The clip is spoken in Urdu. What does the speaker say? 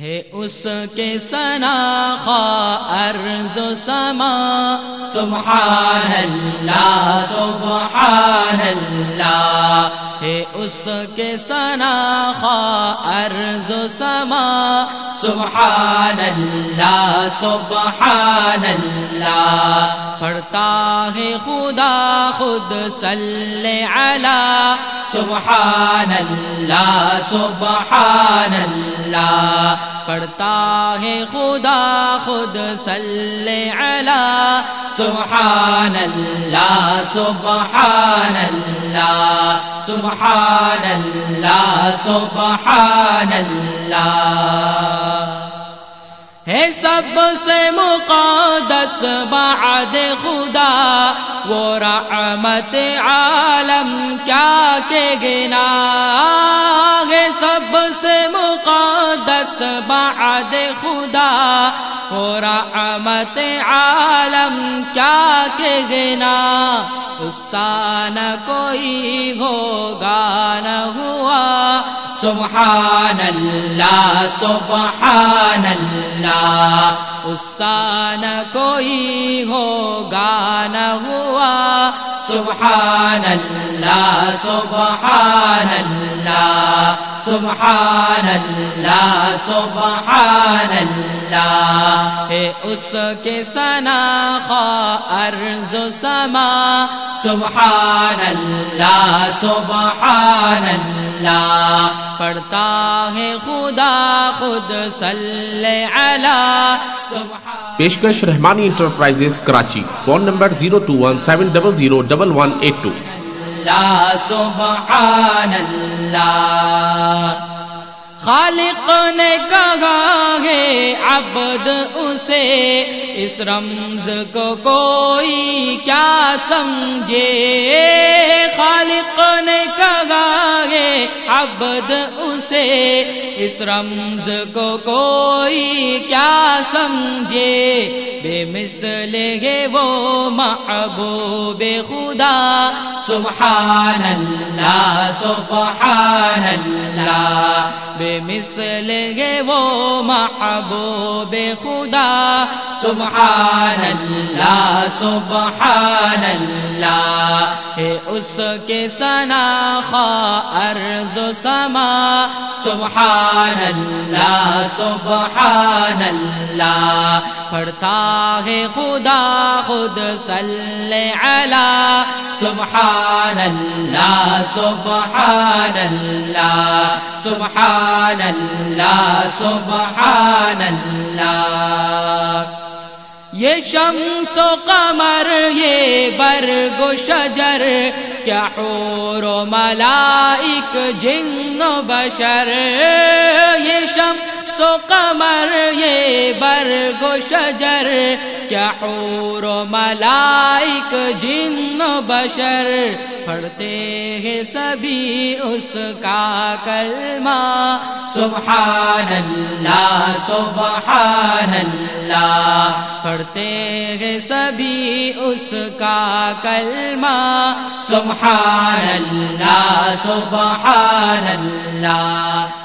ہے اس کے سنا ارض و سما۔ سبحان اللہ سبحان اللہ ہے اس کے سنا ارض و سما۔ سبحان اللہ سبحان اللہ پڑھتا ہے خدا خود، صلی علی۔ سبحان اللہ سبحان اللہ پڑھتا ہے خدا خود صلی علی سبحان اللہ سبحان اللہ سبحان اللہ سبحان اللہ ہے سب سے مقدس بعد خدا، وہ رحمت عالم کیا کہ گنا ہے سب سے مقدس بعد خدا وہ رحمت عالم کیا کہ گنا اسان کوئی ہوگا نہ ہوا۔ سبحان اللہ سبحان اللہ۔ اسان کوئی ہوگا نہ ہوا۔ سبحان اللہ سبحان اللہ۔ سبحان اللہ سبحان اللہ ہے اس کے سنا ارض و سما۔ سبحان اللہ سبحان اللہ پڑھتا ہے خدا خود صلی علی۔ سبحان پیشکش Rahmani enterprises Karachi. Phone number zero two one seven double zero double one eight two. سبحان اللہ خالق نے کہا ہے، عبد اسے، اس رمز کو کوئی کیا سمجھے؟ خالق نے کہا ہے، عبد اسے، اس رمز کو کوئی کیا سمجھے؟ بے مثل ہے وہ محبوب خدا سبحان اللہ سبحان اللہ بے مثل ہے وہ محبوب خدا سبحان اللہ سبحان اللہ ہے اس کے سنا ارض و سما سبحان اللہ سبحان اللہ پڑھتا ہے خدا خود صلی علی سبحان اللہ سبحان اللہ سبحان اللہ سبحان اللہ یہ شمس و قمر، یہ برگ و شجر، کیا حور و ملائک، جن و بشر، یہ شمس و قمر، یہ برگ و شجر، کیا حور و ملائک جن و بشر؟ پڑھتے ہیں سبھی اس کا کلمہ سبحان اللہ سبحان اللہ پڑھتے ہیں سبھی اس کا کلمہ سبحان اللہ سبحان اللہ